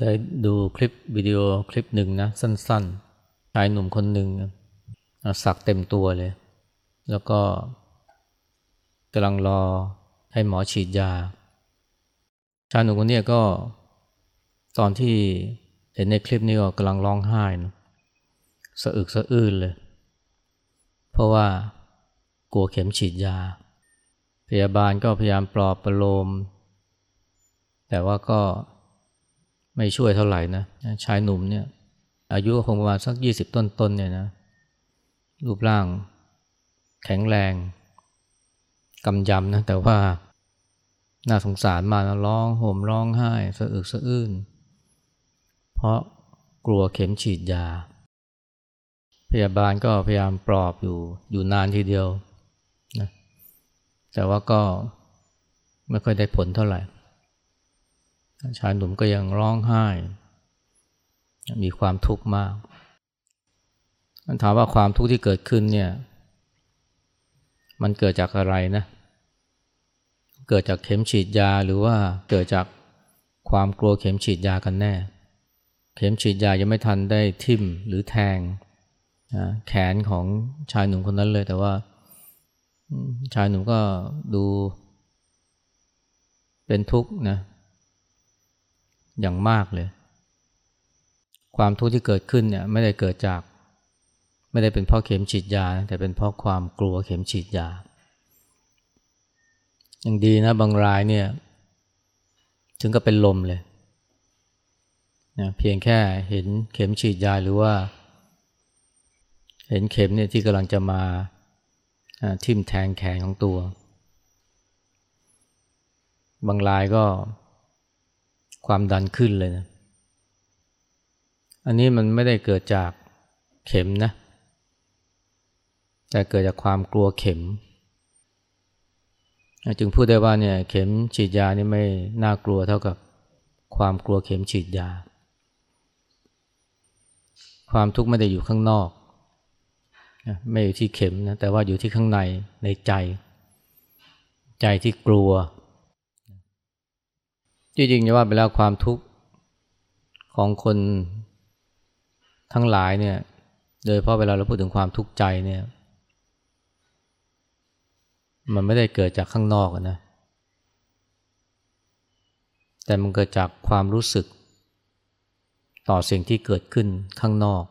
ได้ดูคลิปวิดีโอคลิปหนึ่งนะสั้นๆชายหนุ่มคนหนึ่งสักเต็มตัวเลย แล้วก็กำลังรอให้หมอฉีดยา ชายหนุ่มคนนี้ก็ตอนที่เห็นในคลิปนี้ก็กำลังร้องไห้นะสะอึกสะอื้นเลย เพราะว่ากลัวเข็มฉีดยา พยาบาลก็พยายามปลอบประโลม แต่ว่าก็ ไม่ช่วยเท่าไหร่นะชายหนุ่มเนี่ย อายุคงประมาณสักยี่สิบต้นๆเนี่ยนะ รูปร่าง แข็งแรงกำยำนะแต่ว่าน่าสงสารมากนะร้องห่มร้องไห้สะอึกสะอื้น เพราะกลัวเข็มฉีดยา พยาบาลก็พยายามปลอบอยู่อยู่นานทีเดียวนะแต่ว่าก็ไม่ค่อยได้ผลเท่าไหร่ ชายหนุ่มก็ยังร้องไห้ มีความทุกข์มากถามว่าความทุกข์ที่เกิดขึ้นเนี่ย มันเกิดจากอะไรนะ เกิดจากเข็มฉีดยาหรือว่าเกิดจากความกลัวเข็มฉีดยากันแน่ เข็มฉีดยายังไม่ทันได้ทิ่มหรือแทงแขนของชายหนุ่มคนนั้นเลย แต่ว่า ชายหนุ่มก็ดูเป็นทุกข์นะ อย่างมากเลย ความทุกข์ที่เกิดขึ้นเนี่ยไม่ได้เกิดจาก ไม่ได้เป็นเพราะเข็มฉีดยา แต่เป็นเพราะความกลัวเข็มฉีดยา อย่างดีนะบางรายเนี่ยถึงก็เป็นลมเลยนะเพียงแค่เห็นเข็มฉีดยาหรือว่า เห็นเข็มเนี่ยที่กำลังจะมาทิ่มแทงแขนของตัว บางรายก็ ความดันขึ้นเลยนะ อันนี้มันไม่ได้เกิดจากเข็มนะ แต่เกิดจากความกลัวเข็ม จึงพูดได้ว่าเนี่ยเข็มฉีดยานี่ไม่น่ากลัวเท่ากับความกลัวเข็มฉีดยา ความทุกข์ไม่ได้อยู่ข้างนอก ไม่อยู่ที่เข็มนะ แต่ว่าอยู่ที่ข้างในในใจ ใจที่กลัว จริงๆจะว่าไปแล้วความทุกข์ของคนทั้งหลายเนี่ย โดยเพราะเวลาเราพูดถึงความทุกข์ใจเนี่ย มันไม่ได้เกิดจากข้างนอกนะ แต่มันเกิดจากความรู้สึก ต่อสิ่งที่เกิดขึ้นข้างนอก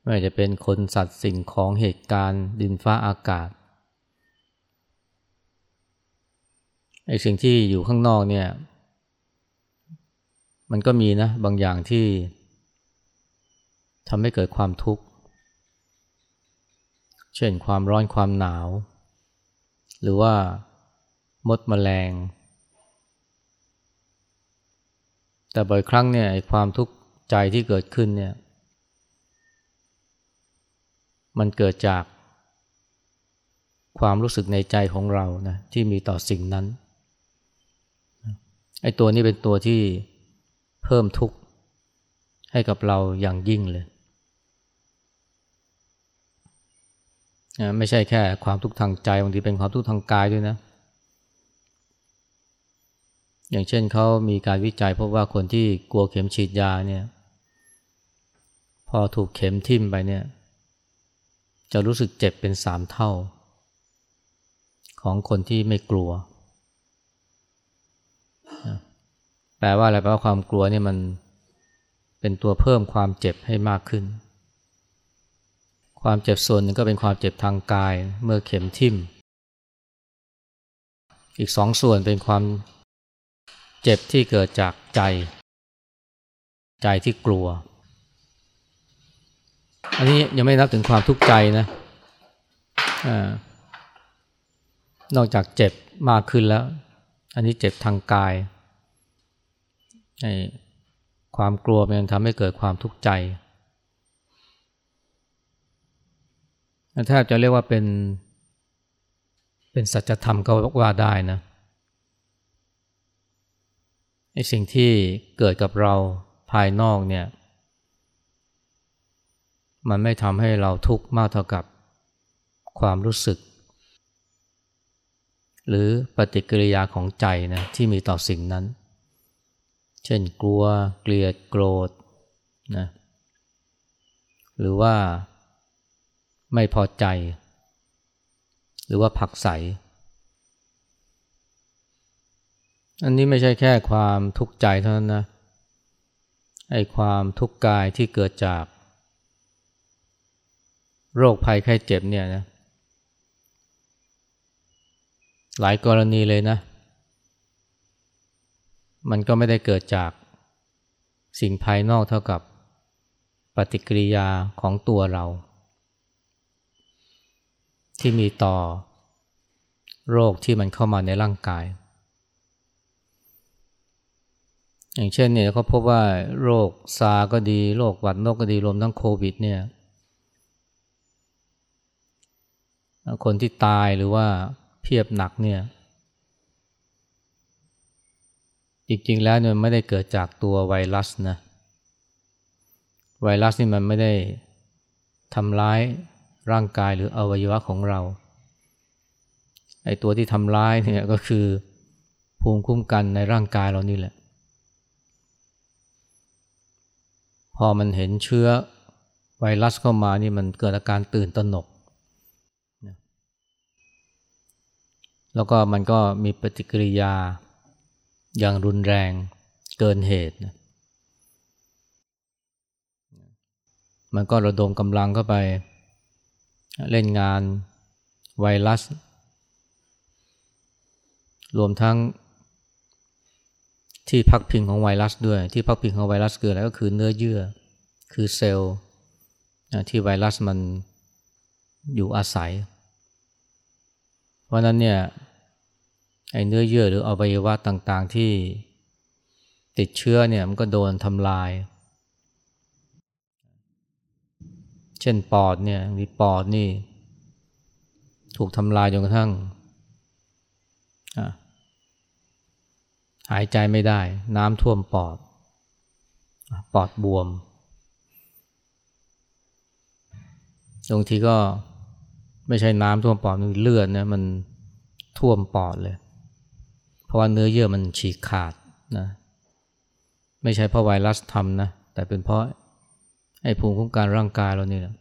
ไม่ว่าจะเป็นคนสัตว์สิ่งของเหตุการณ์ดินฟ้าอากาศ ไอ้สิ่งที่อยู่ข้างนอกเนี่ย มันก็มีนะบางอย่างที่ทำให้เกิดความทุกข์ เช่นความร้อนความหนาว หรือว่ามดมแมลง แต่บ่อยครั้งเนี่ยความทุกข์ใจที่เกิดขึ้นเนี่ย มันเกิดจากความรู้สึกในใจของเรานะที่มีต่อสิ่งนั้น ไอ้ตัวนี้เป็นตัวที่เพิ่มทุกข์ให้กับเราอย่างยิ่งเลยไม่ใช่แค่ความทุกข์ทางใจบางทีเป็นความทุกข์ทางกายด้วยนะ อย่างเช่นเขามีการวิจัยพบว่าคนที่กลัวเข็มฉีดยาเนี่ย พอถูกเข็มทิ่มไปเนี่ย จะรู้สึกเจ็บเป็นสามเท่า ของคนที่ไม่กลัว แปลว่าอะไรแปลว่าความกลัวเนี่ยมันเป็นตัวเพิ่มความเจ็บให้มากขึ้น ความเจ็บส่วนหนึ่งก็เป็นความเจ็บทางกายเมื่อเข็มทิ่ม อีกสองส่วนเป็นความเจ็บที่เกิดจากใจ ใจที่กลัว อันนี้ยังไม่นับถึงความทุกข์ใจนะอนอกจากเจ็บมากขึ้นแล้ว อันนี้เจ็บทางกาย ความกลัวมันทำให้เกิดความทุกข์ใจแทบจะเรียกว่าเป็น เป็นสัจธรรมก็ว่าได้นะไอ้สิ่งที่เกิดกับเราภายนอกเนี่ย มันไม่ทำให้เราทุกข์มากเท่ากับความรู้สึก หรือปฏิกิริยาของใจนะที่มีต่อสิ่งนั้น เช่นกลัวเกลียดโกรธนะหรือว่าไม่พอใจ หรือว่าผักใส อันนี้ไม่ใช่แค่ความทุกข์ใจเท่านั้นนะไอ้ความทุกข์กายที่เกิดจาก โรคภัยไข้เจ็บเนี่ยนะหลายกรณีเลยนะ มันก็ไม่ได้เกิดจากสิ่งภายนอกเท่ากับปฏิกิริยาของตัวเรา ที่มีต่อโรคที่มันเข้ามาในร่างกาย อย่างเช่นเนี่ยเขาพบว่าโรคซาก็ดี โรคหวัดนกก็ดีรวมทั้งโควิดเนี่ยคนที่ตายหรือว่าเพียบหนักเนี่ย จริงๆแล้วเนี่ยไม่ได้เกิดจากตัวไวรัสนะไวรัสนี่มันไม่ได้ทำร้ายร่างกายหรืออวัยวะของเราไอ้ตัวที่ทำร้ายเนี่ยก็คือภูมิคุ้มกันในร่างกายเรานี่แหละ พอมันเห็นเชื้อไวรัสเข้ามานี่มันเกิดอาการตื่นตระหนก แล้วก็มันก็มีปฏิกิริยา อย่างรุนแรงเกินเหตุนะมันก็ระดมกำลังเข้าไป เล่นงานไวรัส รวมทั้งที่พักพิงของไวรัสด้วย ที่พักพิงของไวรัสคืออะไรก็คือเนื้อเยื่อ คือเซลล์ที่ไวรัสมันอยู่อาศัย เพราะนั้นเนี่ย ไอ้เนื้อเยื่อหรืออวัยวะต่างๆที่ติดเชื้อเนี่ยมันก็โดนทำลาย เช่นปอดเนี่ยมีปอดนี่ ถูกทำลายจนกระทั่งหายใจไม่ได้ น้ำท่วมปอด ปอดบวมบางทีก็ไม่ใช่น้ำท่วมปอดมันเลือดนะมันท่วมปอดเลย ราะว่าเนื้อเยื่อมันฉีกขาดนะไม่ใช่เพราะไวรัสทำนะแต่เป็นเพราะไอ้ภูมิคุ้มกันร่างกายเรานี่แหละ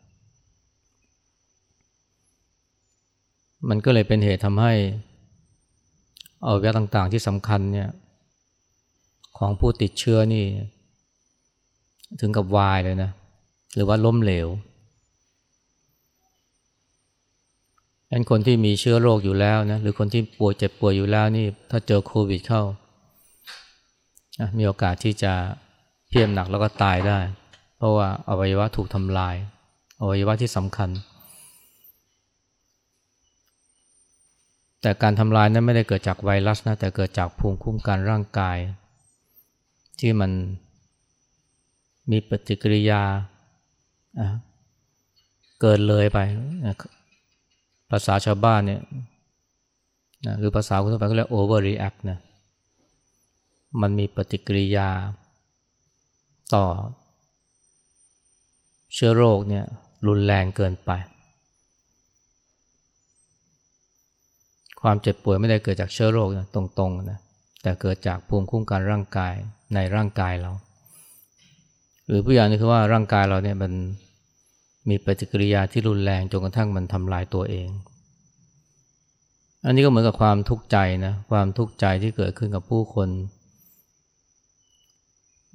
มันก็เลยเป็นเหตุทำให้อวัยวะต่างๆที่สำคัญเนี่ยของผู้ติดเชื้อนี่ ถึงกับวายเลยนะ หรือว่าล้มเหลว อันคนที่มีเชื้อโรคอยู่แล้วนะหรือคนที่ป่วยเจ็บป่วยอยู่แล้วนี่ถ้าเจอโควิดเข้า มีโอกาสที่จะเพียมหนักแล้วก็ตายได้ เพราะว่าอวัยวะถูกทำลาย อวัยวะที่สำคัญ แต่การทำลายนั้นไม่ได้เกิดจากไวรัสนะแต่เกิดจากภูมิคุ้มกันร่างกาย ที่มันมีปฏิกิริยาเกินเลยไป ภาษาชาวบ้านเนี่ยนะหรือภาษาคนทั่วไปก็เรียก overreact นะมันมีปฏิกิริยาต่อ เชื้อโรคเนี่ยรุนแรงเกินไป ความเจ็บป่วยไม่ได้เกิดจากเชื้อโรคนะตรงๆนะแต่เกิดจากภูมิคุ้มกันร่างกายในร่างกายเรา หรือผู้อย่างนี้คือว่าร่างกายเราเนี่ยมัน มีปฏิกิริยาที่รุนแรงจนกระทั่งมันทำลายตัวเอง อันนี้ก็เหมือนกับความทุกข์ใจนะความทุกข์ใจที่เกิดขึ้นกับผู้คน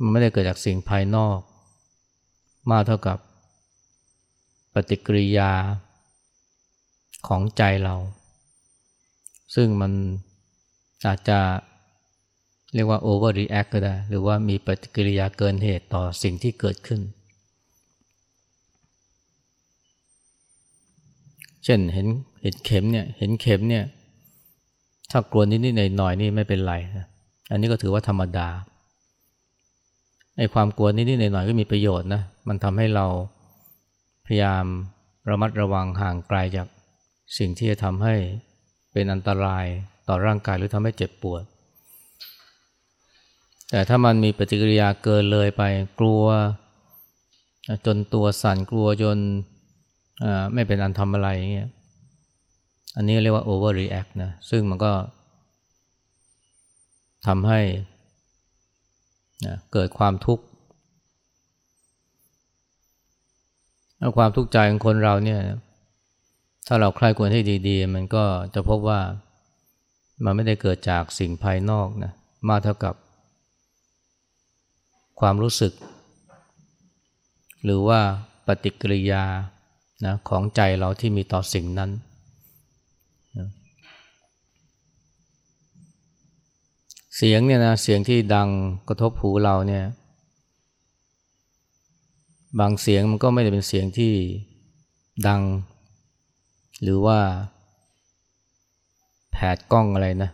มันไม่ได้เกิดจากสิ่งภายนอก มากเท่ากับปฏิกิริยาของใจเรา ซึ่งมันอาจจะเรียกว่า overreact ก็ได้ หรือว่ามีปฏิกิริยาเกินเหตุต่อสิ่งที่เกิดขึ้น เช่นเห็นเห็นเข็มเนี่ยเห็นเข็มเนี่ยถ้ากลัวนิดๆหน่อยๆนี่ไม่เป็นไรนะอันนี้ก็ถือว่าธรรมดาไอ้ความกลัวนิดๆหน่อยๆก็มีประโยชน์นะมันทำให้เราพยายามระมัดระวังห่างไกลจากสิ่งที่จะทำให้เป็นอันตรายต่อร่างกายหรือทำให้เจ็บปวด แต่ถ้ามันมีปฏิกิริยาเกินเลยไปกลัว จนตัวสั่นกลัวจน ไม่เป็นอันทำอะไรอย่างเงี้ยอันนี้เรียกว่า overreact นะซึ่งมันก็ทำให้นะเกิดความทุกข์แล้วความทุกข์ใจของคนเราเนี่ย ถ้าเราใคร่ควรให้ดี ๆ มันก็จะพบว่ามันไม่ได้เกิดจากสิ่งภายนอกนะมากเท่ากับ ความรู้สึก หรือว่าปฏิกิริยา นะของใจเราที่มีต่อสิ่งนั้นนะเสียงเนี่ยนะเสียงที่ดังกระทบหูเราเนี่ย บางเสียงมันก็ไม่ได้เป็นเสียงที่ดัง หรือว่าแผดกล้องอะไรนะ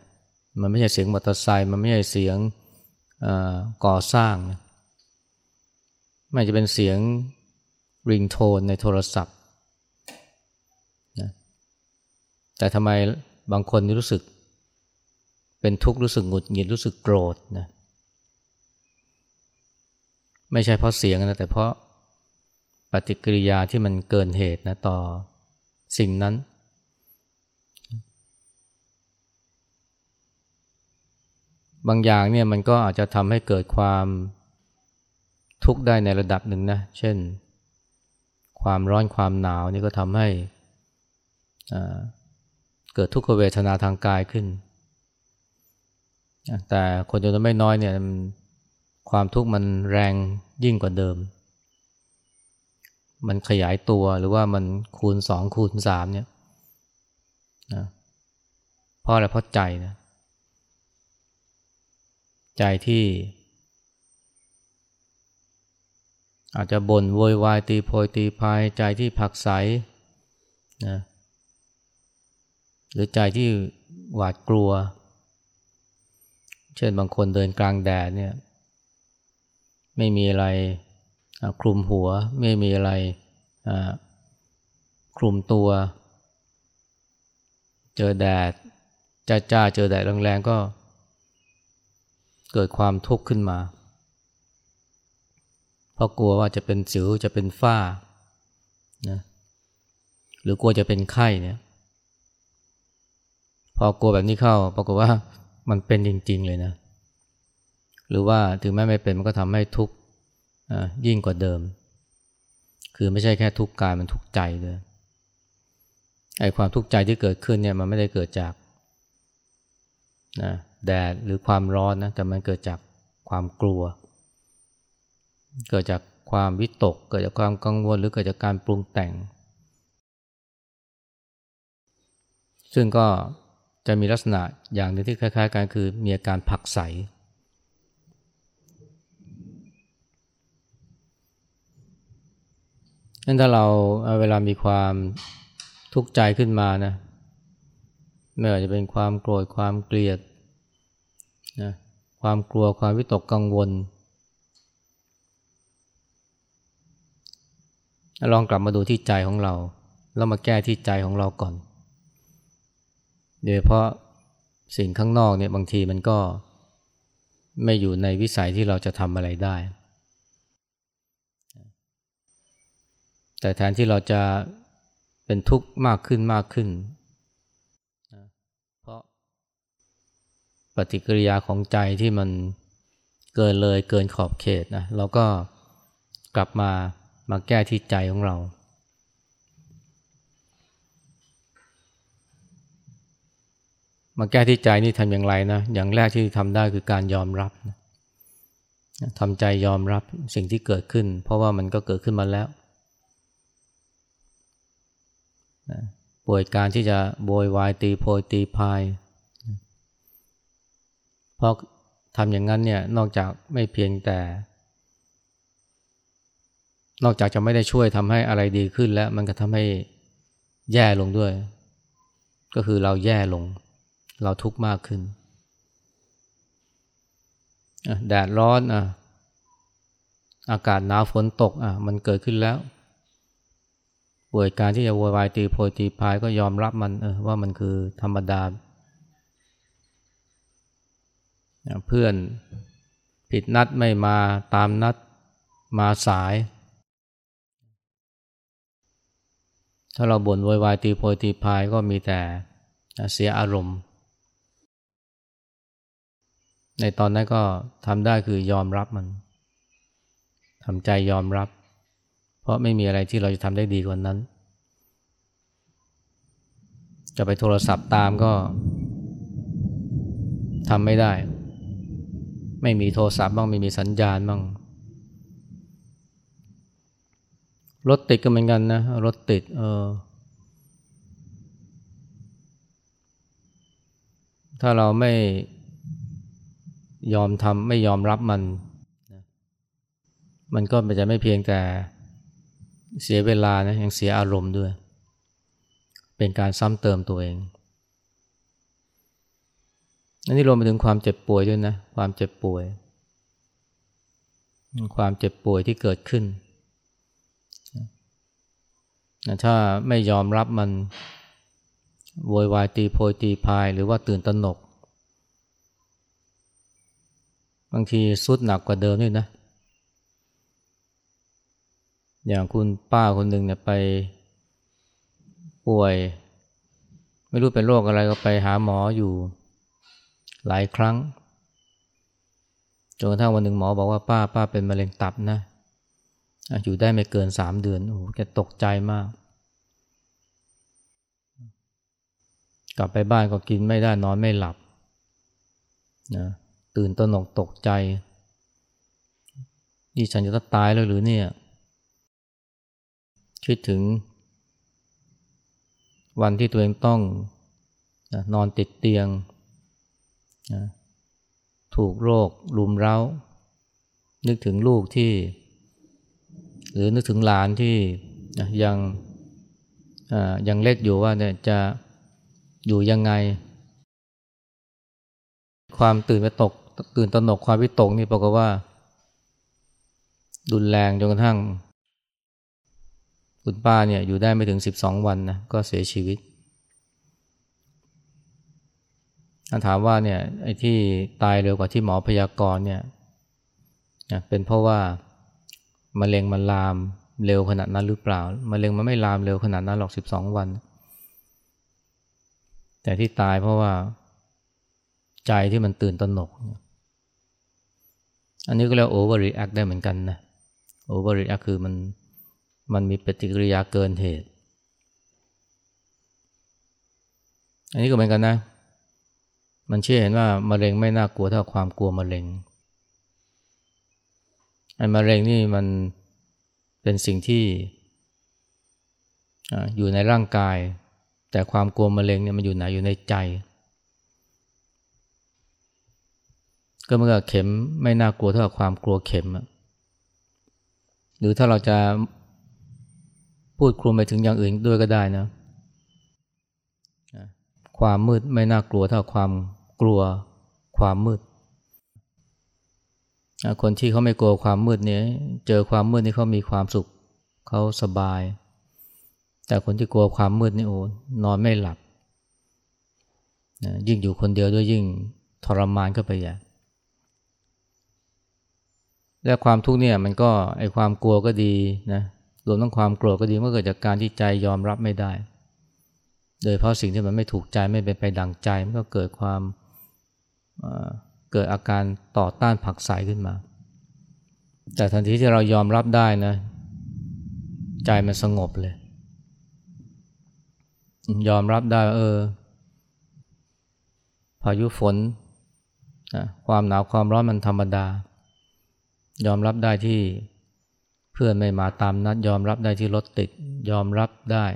มันไม่ใช่เสียงมอเตอร์ไซค์มันไม่ใช่เสียงก่อสร้างนะไม่จะเป็นเสียงริงโทนในโทรศัพท์นะ แต่ทำไมบางคนรู้สึก เป็นทุกข์รู้สึกหงุดหงิดรู้สึกโกรธนะไม่ใช่เพราะเสียงนะแต่เพราะปฏิกิริยาที่มันเกินเหตุนะต่อสิ่งนั้น บางอย่างเนี่ยมันก็อาจจะทำให้เกิดความทุกข์ได้ในระดับหนึ่งนะ เช่น ความร้อนความหนาวนี่ก็ทำให้ เกิดทุกขเวทนาทางกายขึ้น แต่คนจำนวนไม่น้อยเนี่ยความทุกข์มันแรงยิ่งกว่าเดิม มันขยายตัวหรือว่ามันคูณสองคูณสามเนี่ยนะเพราะอะไรเพราะใจนะใจที่ อาจจะบ่นโวยวายตีโพยตีพายใจที่ผักใสนะ หรือใจที่หวาดกลัว เช่นบางคนเดินกลางแดดเนี่ย ไม่มีอะไรคลุมหัว ไม่มีอะไรคลุมตัว เจอแดดจ้าจ้าเจอแดดแรงๆก็เกิดความทุกข์ขึ้นมา เพราะกลัวว่าจะเป็นสิวจะเป็นฝ้านะหรือกลัวจะเป็นไข้เนี่ย พอกลัวแบบนี้เข้าปรากฏว่ามันเป็นจริง ๆ เลยนะ หรือว่าถึงแม้ไม่เป็นมันก็ทำให้ทุกข์ยิ่งกว่าเดิม คือไม่ใช่แค่ทุกข์กายมันทุกข์ใจเลยไอ้ความทุกข์ใจที่เกิดขึ้นเนี่ยมันไม่ได้เกิดจากนะแดดหรือความร้อนนะแต่มันเกิดจากความกลัว เกิดจากความวิตก เกิดจากความกังวลหรือเกิดจากการปรุงแต่ง ซึ่งก็ จะมีลักษณะอย่างหนึ่งที่คล้ายๆกันคือมีอาการผักใส นั่นถ้าเราเวลามีความทุกข์ใจขึ้นมานะไม่ว่าจะเป็นความโกรธความเกลียดนะความกลัวความวิตกกังวล ลองกลับมาดูที่ใจของเรา แล้วมาแก้ที่ใจของเราก่อน โดยเพราะสิ่งข้างนอกเนี่ยบางทีมันก็ไม่อยู่ในวิสัยที่เราจะทำอะไรได้ แต่แทนที่เราจะเป็นทุกข์มากขึ้นมากขึ้น เพราะปฏิกิริยาของใจที่มันเกินเลยเกินขอบเขตนะเราก็กลับมามาแก้ที่ใจของเรา มาแก้ที่ใจนี่ทำอย่างไรนะอย่างแรกที่ทำได้คือการยอมรับนะทำใจยอมรับสิ่งที่เกิดขึ้น เพราะว่ามันก็เกิดขึ้นมาแล้วป่วยการที่จะโวยวายตีโพยตีพายเพราะทำอย่างนั้นเนี่ยนอกจากไม่เพียงแต่ นอกจากจะไม่ได้ช่วยทำให้อะไรดีขึ้นแล้ว มันก็ทำให้แย่ลงด้วย ก็คือเราแย่ลง เราทุกข์มากขึ้นแดดร้อนอะอากาศหนาวฝนตกอะมันเกิดขึ้นแล้วป่วยการที่จะโวยวายตีโพยตีพายก็ยอมรับมันเออว่ามันคือธรรมดา เพื่อนผิดนัดไม่มาตามนัดมาสาย ถ้าเราบ่นโวยวายตีโพยตีพายก็มีแต่เสียอารมณ์ ในตอนนั้นก็ทำได้คือยอมรับมันทำใจยอมรับ เพราะไม่มีอะไรที่เราจะทำได้ดีกว่านั้น จะไปโทรศัพท์ตามก็ทำไม่ได้ ไม่มีโทรศัพท์บ้างไม่มีสัญญาณบ้างรถติดก็เหมือนกันนะรถติดเออถ้าเราไม่ ยอมทำไม่ยอมรับมัน มันก็จะไม่เพียงแต่เสียเวลานะยังเสียอารมณ์ด้วย เป็นการซ้ำเติมตัวเองอันนี้รวมไปถึงความเจ็บป่วยด้วยนะ ความเจ็บป่วย ความเจ็บป่วยที่เกิดขึ้นถ้าไม่ยอมรับมันโวยวายตีโพยตีพายหรือว่าตื่นตระหนก บางทีสุดหนักกว่าเดิมนี่นะ อย่างคุณป้าคนหนึ่งเนี่ยไปป่วย ไม่รู้เป็นโรคอะไรก็ไปหาหมออยู่หลายครั้งจนกระทั่งวันหนึ่งหมอบอกว่าป้าป้าเป็นมะเร็งตับนะ อยู่ได้ไม่เกินสามเดือนโอ้โหแกตกใจมาก กลับไปบ้านก็กินไม่ได้นอนไม่หลับนะ ตื่นตระหนกตกใจนี่ฉันจะต้องตายแล้วหรือเนี่ย คิดถึง วันที่ตัวเองต้องนอนติดเตียง ถูกโรคลุมเร้า นึกถึงลูกที่ หรือนึกถึงหลานที่ยังยังเล็กอยู่ว่าเนี่ยจะอยู่ยังไง ความตื่นไปตก ตื่นตระหนกความวิตกนี่ปรากฏว่าดุนแรงจนกระทั่ง คุณป้าเนี่ยอยู่ได้ไม่ถึงสิบสองวันนะก็เสียชีวิตถามว่าเนี่ยไอ้ที่ตายเร็วกว่าที่หมอพยากรณ์เนี่ยเป็นเพราะว่ามะเร็งมันลามเร็วขนาดนั้นหรือเปล่ามะเร็งมันไม่ลามเร็วขนาดนั้นหรอกสิบสองวัน แต่ที่ตายเพราะว่าใจที่มันตื่นตระหนก อันนี้ก็เรียก overreact ได้เหมือนกันนะ overreact คือมันมันมีปฏิกิริยาเกินเหตุ อันนี้ก็เหมือนกันนะ มันเชื่อเห็นว่ามะเร็งไม่น่ากลัวเท่าความกลัวมะเร็งไอ้มะเร็งนี่มันเป็นสิ่งที่อยู่ในร่างกาย แต่ความกลัวมะเร็งเนี่ยมันอยู่ไหนอยู่ในใจ ก็เมื่อเข็มไม่น่ากลัวเท่ากับความกลัวเข็มหรือถ้าเราจะพูดคลุมไปถึงอย่างอื่นด้วยก็ได้นะความมืดไม่น่ากลัวเท่าความกลัวความมืด คนที่เขาไม่กลัวความมืดเนี่ยเจอความมืดนี่เขามีความสุขเขาสบาย แต่คนที่กลัวความมืดนี่โอ้นอนไม่หลับ ยิ่งอยู่คนเดียวด้วยยิ่งทรมานเข้าไปใหญ่ และความทุกข์เนี่ยมันก็ไอความกลัวก็ดีนะรวมทั้งความกลัวก็ดีมื่อเกิดจากการที่ใจยอมรับไม่ได้ โดยเพราะสิ่งที่มันไม่ถูกใจไม่เป็นไปดังใจมันก็เกิดความเกิดอาการต่อต้านผักใสขึ้นมา แต่ทันทีที่เรายอมรับได้นะ ใจมันสงบเลย ยอมรับได้เออพายุฝน ความหนาวความร้อนมันธรรมดา ยอมรับได้ที่เพื่อนไม่มาตามนัด ยอมรับได้ที่รถติด ยอมรับได้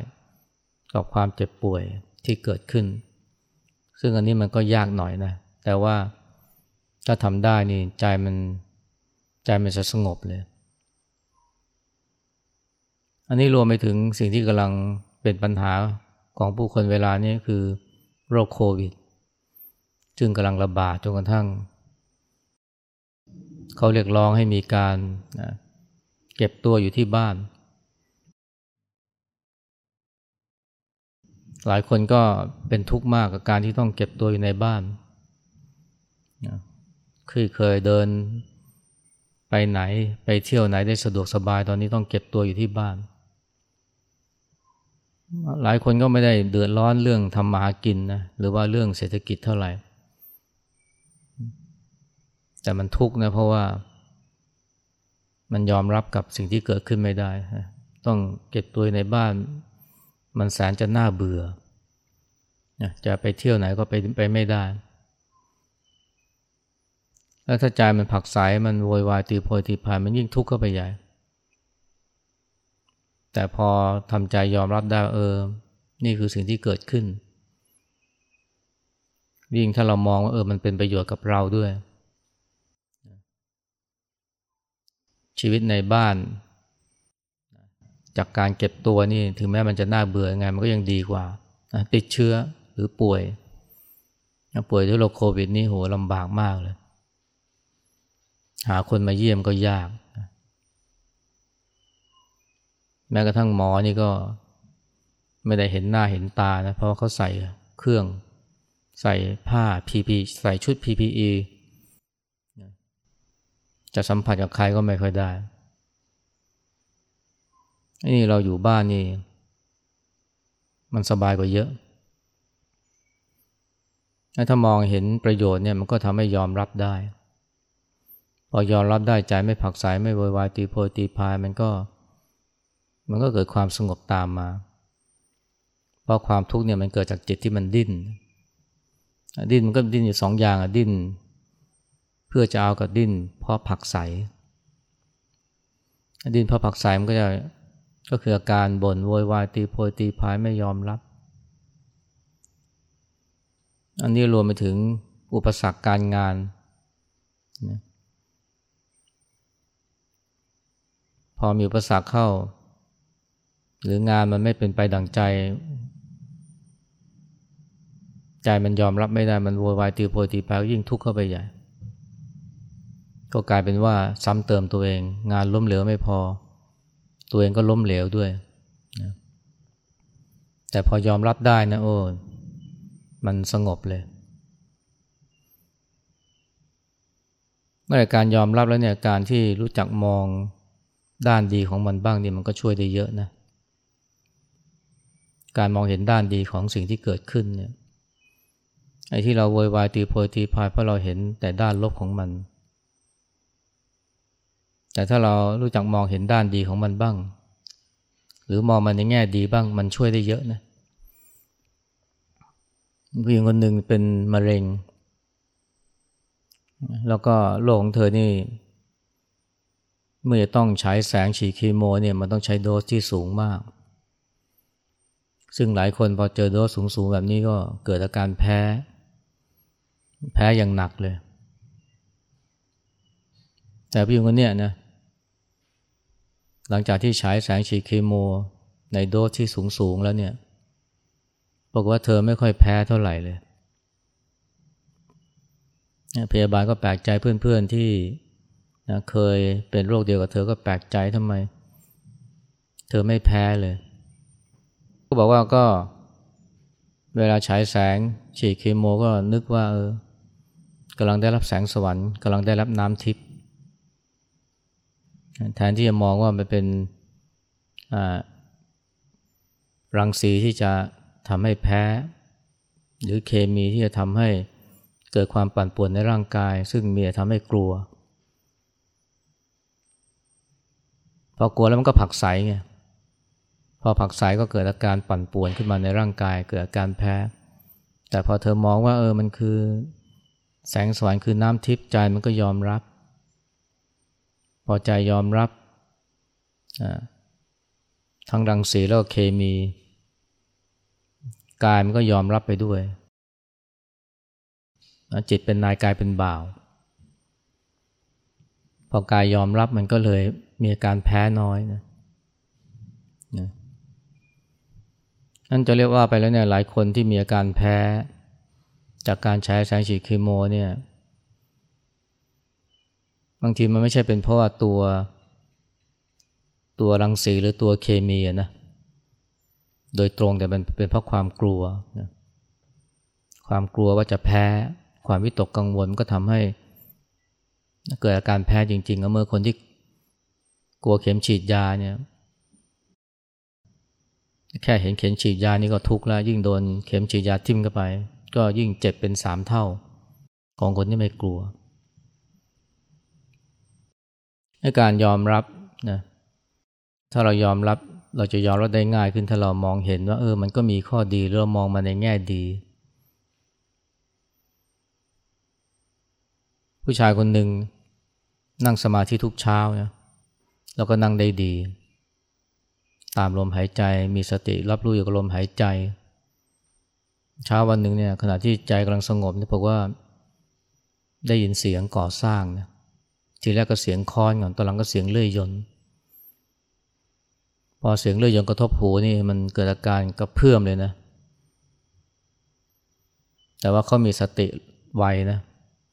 กับความเจ็บป่วยที่เกิดขึ้น ซึ่งอันนี้มันก็ยากหน่อยนะ แต่ว่าถ้าทำได้นี่ใจมันใจมันจะสงบเลย อันนี้รวมไปถึงสิ่งที่กำลังเป็นปัญหาของผู้คนเวลานี้คือโรคโควิด จึงกำลังระบาดจนกระทั่ง เขาเรียกร้องให้มีการนะเก็บตัวอยู่ที่บ้าน หลายคนก็เป็นทุกข์มากกับการที่ต้องเก็บตัวอยู่ในบ้านนะเคยเคยเดินไปไหนไปเที่ยวไหนได้สะดวกสบายตอนนี้ต้องเก็บตัวอยู่ที่บ้าน หลายคนก็ไม่ได้เดือดร้อนเรื่องทำมาหากินนะหรือว่าเรื่องเศรษฐกิจเท่าไหร่ แต่มันทุกข์นะเพราะว่า มันยอมรับกับสิ่งที่เกิดขึ้นไม่ได้ ต้องเก็บตัวในบ้าน มันแสนจะน่าเบื่อ จะไปเที่ยวไหนก็ไปไปไม่ได้ แล้วถ้าใจมันผักสายมันโวยวายตีโพยตีพายมันยิ่งทุกข์เข้าไปใหญ่ แต่พอทำใจยอมรับได้เออ นี่คือสิ่งที่เกิดขึ้นยิ่งถ้าเรามองว่าเออมันเป็นประโยชน์กับเราด้วย ชีวิตในบ้าน จากการเก็บตัวนี่ถึงแม้มันจะน่าเบื่อไงมันก็ยังดีกว่า ติดเชื้อหรือป่วย ป่วยด้วยโรคโควิดนี่โหลำบากมากเลย หาคนมาเยี่ยมก็ยาก แม้กระทั่งหมอนี่ก็ไม่ได้เห็นหน้าเห็นตานะ เพราะเขาใส่เครื่องใส่ผ้า PP ใส่ชุด PPE จะสัมผัสกับใครก็ไม่ค่อยได้นี่เราอยู่บ้านนี่ มันสบายกว่าเยอะ ถ้ามองเห็นประโยชน์เนี่ยมันก็ทำให้ยอมรับได้ พอยอมรับได้ใจไม่ผักสายไม่วอยวายตีโพยตีพายมันก็ มันก็เกิดความสงบตามมา เพราะความทุกข์เนี่ยมันเกิดจากจิตที่มันดิ้น ดิ้นมันก็ดิ้นอยู่สองอย่างอะดิ้น เพื่อจะเอากับดิ้นเพราะผักใส ดิ้นเพราะผักใสมันก็จะก็คืออาการบ่นโวยวายตีโพยตีพายไม่ยอมรับ อันนี้รวมไปถึงอุปสรรคการงานนะพอมีอุปสรรคเข้า หรืองานมันไม่เป็นไปดังใจ ใจมันยอมรับไม่ได้มันโวยวายตีโพยตีพายยิ่งทุกข์เข้าไปใหญ่ ก็กลายเป็นว่าซ้ำเติมตัวเอง งานล้มเหลวไม่พอ ตัวเองก็ล้มเหลวด้วยนะแต่พอยอมรับได้นะโอ้มันสงบเลยเมื่อการยอมรับแล้วเนี่ยการที่รู้จักมองด้านดีของมันบ้างนี่มันก็ช่วยได้เยอะนะ การมองเห็นด้านดีของสิ่งที่เกิดขึ้นเนี่ยไอ้ที่เราโวยวายตีโพยตีพายเพราะเราเห็นแต่ด้านลบของมัน แต่ถ้าเรารู้จักมองเห็นด้านดีของมันบ้าง หรือมองมันในแง่ดีบ้างมันช่วยได้เยอะนะผู้หญิงคนหนึ่งเป็นมะเร็ง แล้วก็โรคของเธอนี่ เมื่อจะต้องใช้แสงฉีดคีโมเนี่ยมันต้องใช้โดสที่สูงมาก ซึ่งหลายคนพอเจอโดสสูงๆแบบนี้ก็เกิดอาการแพ้ แพ้อย่างหนักเลย แต่ผู้หญิงคนนี้นะ หลังจากที่ใช้แสงฉีดเคโมในโดสที่สูงสูงแล้วเนี่ยบอกว่าเธอไม่ค่อยแพ้เท่าไหร่เลยพยาบาลก็แปลกใจเพื่อนๆที่นะเคยเป็นโรคเดียวกับเธอก็แปลกใจทำไม เธอไม่แพ้เลย ก็บอกว่าก็เวลาฉายแสงฉีดเคโมก็นึกว่าเออกำลังได้รับแสงสวรรค์กำลังได้รับน้ำทิพย์ แทนที่จะมองว่ามันเป็นรังสีที่จะทำให้แพ้ หรือเคมีที่จะทำให้เกิดความปั่นป่วนในร่างกาย ซึ่งมีทำให้กลัว พอกลัวแล้วมันก็ผักใสไงพอผักใสก็เกิดอาการปั่นป่วนขึ้นมาในร่างกาย เกิดอาการแพ้ แต่พอเธอมองว่าเออมันคือ แสงสว่างคือน้ำทิพย์ใจมันก็ยอมรับ อใจยอมรับทั้งรังสีแล้วก็เคมี กายมันก็ยอมรับไปด้วย จิตเป็นนายกายเป็นบ่าว พอกายยอมรับมันก็เลยมีอาการแพ้น้อยนะนั่นจะเรียกว่าไปแล้วเนี่ยหลายคนที่มีอาการแพ้ จากการใช้แสงฉีดคีโมเนี่ย บางทีมันไม่ใช่เป็นเพราะว่าตัว ตัวรังสีหรือตัวเคมีนะโดยตรงแต่มันเป็นเพราะความกลัวนะความกลัวว่าจะแพ้ ความวิตกกังวลก็ทำให้เกิดอาการแพ้จริงๆเมื่อคนที่กลัวเข็มฉีดยาเนี่ยแค่เห็นเข็มฉีดยานี่ก็ทุกข์แล้ว ยิ่งโดนเข็มฉีดยาทิ่มเข้าไป ก็ยิ่งเจ็บเป็นสามเท่า ของคนที่ไม่กลัว ให้ การยอมรับนะถ้าเรายอมรับเราจะยอมรับได้ง่ายขึ้นถ้าเรามองเห็นว่าเออมันก็มีข้อดีเรามองมาในแง่ดี ผู้ชายคนหนึ่งนั่งสมาธิทุกเช้านะแล้วก็นั่งได้ดี ตามลมหายใจมีสติรับรู้อยู่กับลมหายใจ เช้าวันหนึ่งเนี่ยขณะที่ใจกำลังสงบเนี่ยบอกว่าได้ยินเสียงก่อสร้างนะ ทีแรกก็เสียงค้อนก่อนตอนหลังก็เสียงเลื่อยยนต์พอเสียงเลื่อยยนต์กระทบหูนี่มันเกิดอาการกระเพื่อมเลยนะ แต่ว่าเขามีสติไวนะ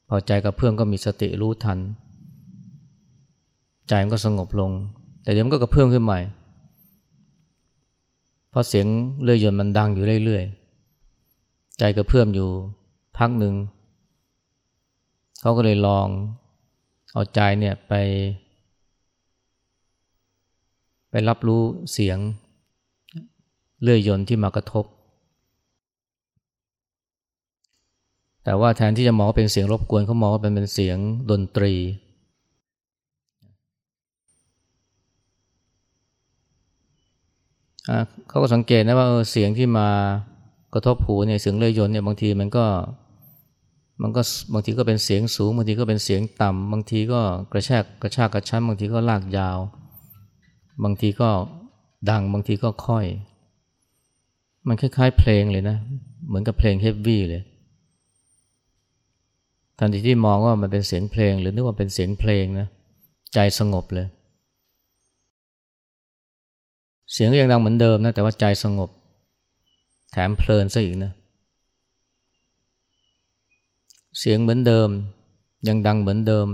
พอใจกระเพื่อมก็มีสติรู้ทัน ใจมันก็สงบลง แต่เดี๋ยวมันก็กระเพื่อมขึ้นใหม่เพราะเสียงเลื่อยยนต์มันดังอยู่เรื่อยๆ ใจกระเพื่อมอยู่พักหนึ่งเขาก็เลยลอง เอาใจเนี่ยไป ไปรับรู้เสียงเลื่อยยนต์ที่มากระทบ แต่ว่าแทนที่จะมองว่าเป็นเสียงรบกวนเขามองว่าเป็นเป็นเสียงดนตรีเขาก็สังเกตนะว่าเสียงที่มากระทบหูเนี่ยเสียงเลื่อยยนต์เนี่ยบางทีมันก็ มันก็บางทีก็เป็นเสียงสูงบางทีก็เป็นเสียงต่ำบางทีก็กระแชกกระชากกระชั้นบางทีก็ลากยาว บางทีก็ดังบางทีก็ค่อย มันคล้ายๆ เพลงเลยนะ เหมือนกับเพลงเฮฟวี่เลยทันทีที่มองว่ามันเป็นเสียงเพลง หรือนึกว่าเป็นเสียงเพลงนะใจสงบเลย เสียงก็ยังดังเหมือนเดิมนะแต่ว่าใจสงบ แถมเพลินซะอีกนะ เสียงเหมือนเดิม ยังดังเหมือนเดิม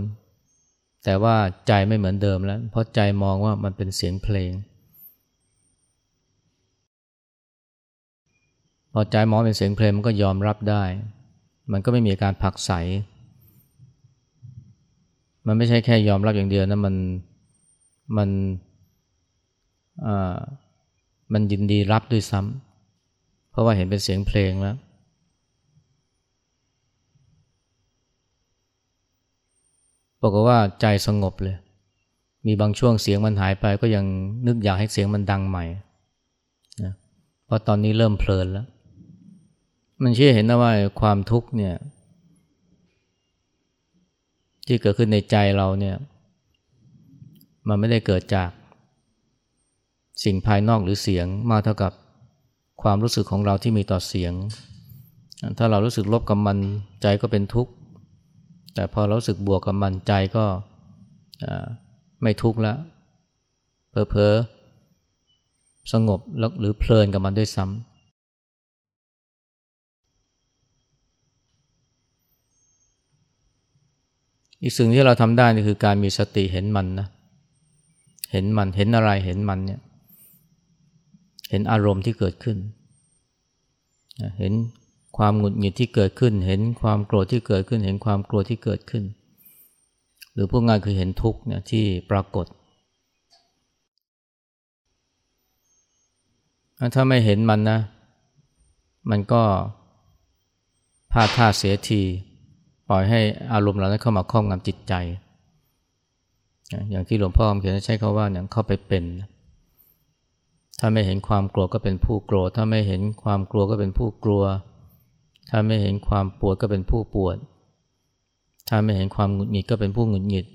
แต่ว่าใจไม่เหมือนเดิมแล้ว เพราะใจมองว่ามันเป็นเสียงเพลง พอใจมองเป็นเสียงเพลงมันก็ยอมรับได้ มันก็ไม่มีการผักใส มันไม่ใช่แค่ยอมรับอย่างเดียวนะมันมันอ่ามันยินดีรับด้วยซ้ำเพราะว่าเห็นเป็นเสียงเพลงแล้ว บอกว่าใจสงบเลย มีบางช่วงเสียงมันหายไปก็ยังนึกอยากให้เสียงมันดังใหม่นะเพราะตอนนี้เริ่มเพลินแล้ว มันเชื่อเห็นนะว่าความทุกข์เนี่ย ที่เกิดขึ้นในใจเราเนี่ย มันไม่ได้เกิดจากสิ่งภายนอกหรือเสียงมากเท่ากับความรู้สึกของเราที่มีต่อเสียง ถ้าเรารู้สึกลบกับมันใจก็เป็นทุกข์ แต่พอเราสึกบวกกับมันใจก็ไม่ทุกข์แล้วเพอสงบหรือเพลินกับมันด้วยซ้ำอีกสิ่งที่เราทำได้นี่คือการมีสติเห็นมันนะเห็นมันเห็นอะไรเห็นมันเนี่ยเห็นอารมณ์ที่เกิดขึ้น เห็น ความหงุดหงิดที่เกิดขึ้น เห็นความโกรธที่เกิดขึ้น เห็นความกลัวที่เกิดขึ้น หรือพูดง่ายคือเห็นทุกข์เนี่ยที่ปรากฏ ถ้าไม่เห็นมันนะ มันก็พลาดท่าเสียที ปล่อยให้อารมณ์เรานั้นเข้ามาครอบงำจิตใจ อย่างที่หลวงพ่อเขียนใช้คาว่าอย่างเข้าไปเป็นถ้าไม่เห็นความกลัวก็เป็นผู้โกรธถ้าไม่เห็นความกลัวก็เป็นผู้กลัว ถ้าไม่เห็นความปวดก็เป็นผู้ปวด ถ้าไม่เห็นความหงุดหงิดก็เป็นผู้หงุดหงิด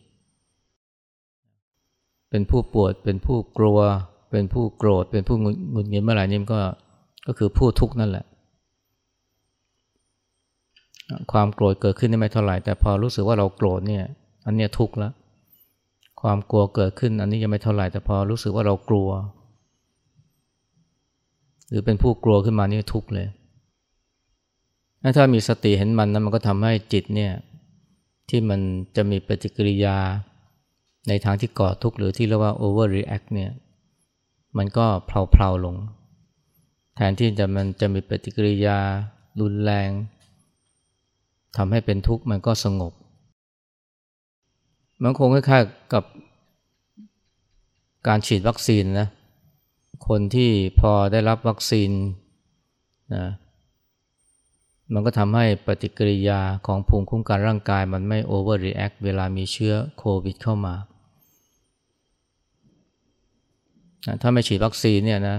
เป็นผู้ปวด เป็นผู้กลัว เป็นผู้โกรธ เป็นผู้หงุดหงิดเมื่อไหร่นี่ก็ก็คือผู้ทุกข์นั่นแหละ ความโกรธเกิดขึ้นไม่เท่าไหร่ แต่พอรู้สึกว่าเราโกรธเนี่ย อันเนี้ยทุกข์แล้ว ความกลัวเกิดขึ้น อันนี้ยังไม่เท่าไหร่ แต่พอรู้สึกว่าเรากลัว หรือเป็นผู้กลัวขึ้นมานี่ทุกข์เลย ถ้ามีสติเห็นมันนะมันก็ทำให้จิตเนี่ยที่มันจะมีปฏิกิริยาในทางที่ก่อทุกข์หรือที่เรียกว่า overreact เนี่ยมันก็เพลาๆลง แทนที่จะมันจะมีปฏิกิริยารุนแรงทำให้เป็นทุกข์มันก็สงบ มันคงคล้ายๆกับการฉีดวัคซีนนะคนที่พอได้รับวัคซีนนะ มันก็ทำให้ปฏิกิริยาของภูมิคุ้มกันร่างกายมันไม่ overreact เวลามีเชื้อโควิดเข้ามา ถ้าไม่ฉีดวัคซีนเนี่ยนะ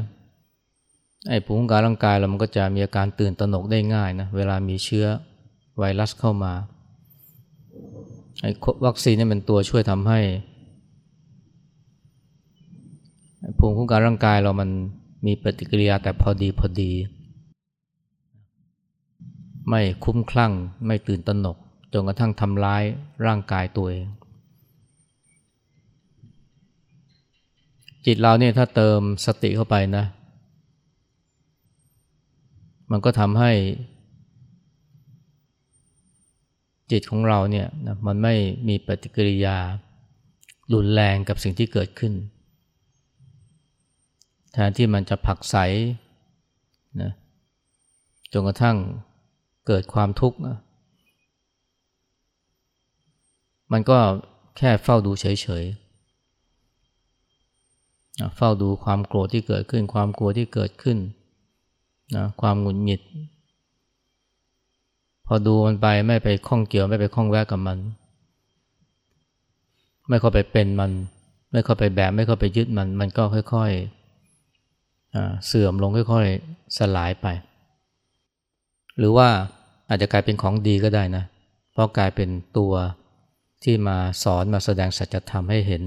ไอ้ภูมิคุ้มกันร่างกายเรามันก็จะมีอาการตื่นตระหนกได้ง่ายนะเวลามีเชื้อไวรัสเข้ามาไอ้วัคซีนเนี่ยเป็นตัวช่วยทำให้ภูมิคุ้มกันร่างกายเรามันมีปฏิกิริยาแต่พอดีพอดี ไม่คุ้มคลั่ง ไม่ตื่นตระหนกจนกระทั่งทำร้ายร่างกายตัวเอง จิตเราเนี่ยถ้าเติมสติเข้าไปนะ มันก็ทำให้ จิตของเราเนี่ยนะมันไม่มีปฏิกิริยารุนแรงกับสิ่งที่เกิดขึ้นแทนที่มันจะผักใสนะจนกระทั่ง เกิดความทุกข์มันก็แค่เฝ้าดูเฉยๆเฝ้าดูความโกรธที่เกิดขึ้น ความกลัวที่เกิดขึ้นนะความหงุดหงิด พอดูมันไปไม่ไปข้องเกี่ยวไม่ไปข้องแวะกับมัน ไม่เข้าไปเป็นมัน ไม่เข้าไปแบกไม่เข้าไปยึดมัน มันก็ค่อยๆเสื่อมลงค่อย ๆ สลายไป หรือว่า อาจจะกลายเป็นของดีก็ได้นะ เพราะกลายเป็นตัวที่มาสอนมาแสดงสัจธรรมให้เห็น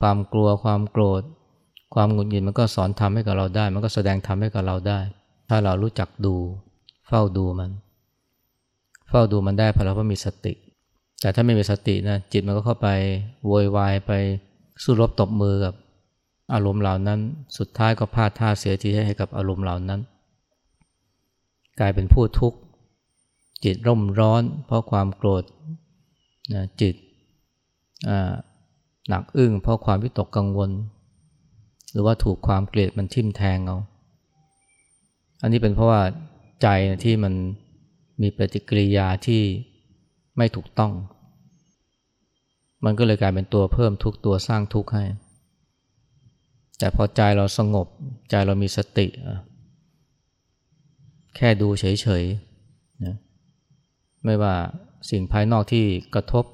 ความกลัวความโกรธ ความหงุดหงิดมันก็สอนทำให้กับเราได้ มันก็แสดงทำให้กับเราได้ ถ้าเรารู้จักดู เฝ้าดูมัน เฝ้าดูมันได้เพราะเราก็มีสติ แต่ถ้าไม่มีสตินะจิตมันก็เข้าไปโวยวายไปสู้รบตบมือกับอารมณ์เหล่านั้น สุดท้ายก็พลาดท่าเสียทีให้กับอารมณ์เหล่านั้น กลายเป็นผู้ทุกข์ จิตร่มร้อน เพราะความโกรธนะจิตหนักอึ้งเพราะความวิตกกังวล หรือว่าถูกความเกลียดมันทิ่มแทงเอา อันนี้เป็นเพราะว่าใจที่มันมีปฏิกิริยาที่ไม่ถูกต้อง มันก็เลยกลายเป็นตัวเพิ่มทุกตัวสร้างทุกข์ให้ แต่พอใจเราสงบใจเรามีสติ แค่ดูเฉยๆ ไม่ว่าสิ่งภายนอกที่กระทบ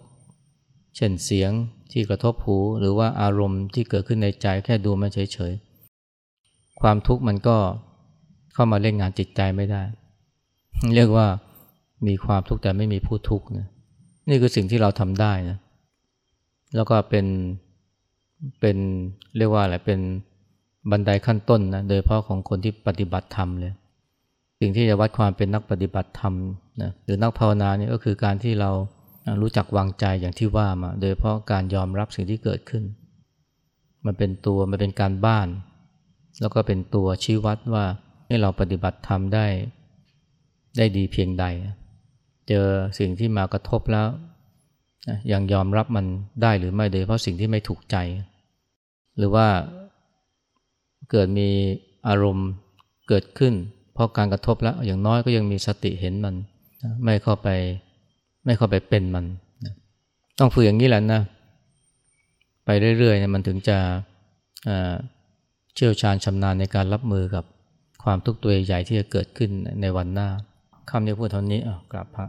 เช่นเสียงที่กระทบหู หรือว่าอารมณ์ที่เกิดขึ้นในใจแค่ดูมันเฉยๆ ความทุกข์มันก็เข้ามาเล่นงานจิตใจไม่ได้ เรียกว่ามีความทุกข์แต่ไม่มีผู้ทุกข์นะนี่คือสิ่งที่เราทำได้นะแล้วก็เป็นเป็นเรียกว่าอะไรเป็นบันไดขั้นต้นนะโดยเพราะของคนที่ปฏิบัติธรรมเลย สิ่งที่จะวัดความเป็นนักปฏิบัติธรรม นะหรือนักภาวนาเนี่ยก็คือการที่เรารู้จักวางใจอย่างที่ว่ามา โดยเพราะการยอมรับสิ่งที่เกิดขึ้น มันเป็นตัวมันเป็นการบ้าน แล้วก็เป็นตัวชี้วัดว่าให้เราปฏิบัติธรรมได้ ได้ดีเพียงใด เจอสิ่งที่มากระทบแล้วยังยอมรับมันได้หรือไม่โดยเพราะสิ่งที่ไม่ถูกใจ หรือว่าเกิดมีอารมณ์เกิดขึ้น เพราะการกระทบแล้วอย่างน้อยก็ยังมีสติเห็นมัน ไม่เข้าไปไม่เข้าไปเป็นมัน ต้องฝึกอย่างนี้แหละนะ ไปเรื่อยๆเนี่ยมันถึงจะเชี่ยวชาญชำนาญในการรับมือกับความทุกข์ตัวใหญ่ที่จะเกิดขึ้นในวันหน้าคำนี้พูดเท่านี้อะกราบพระ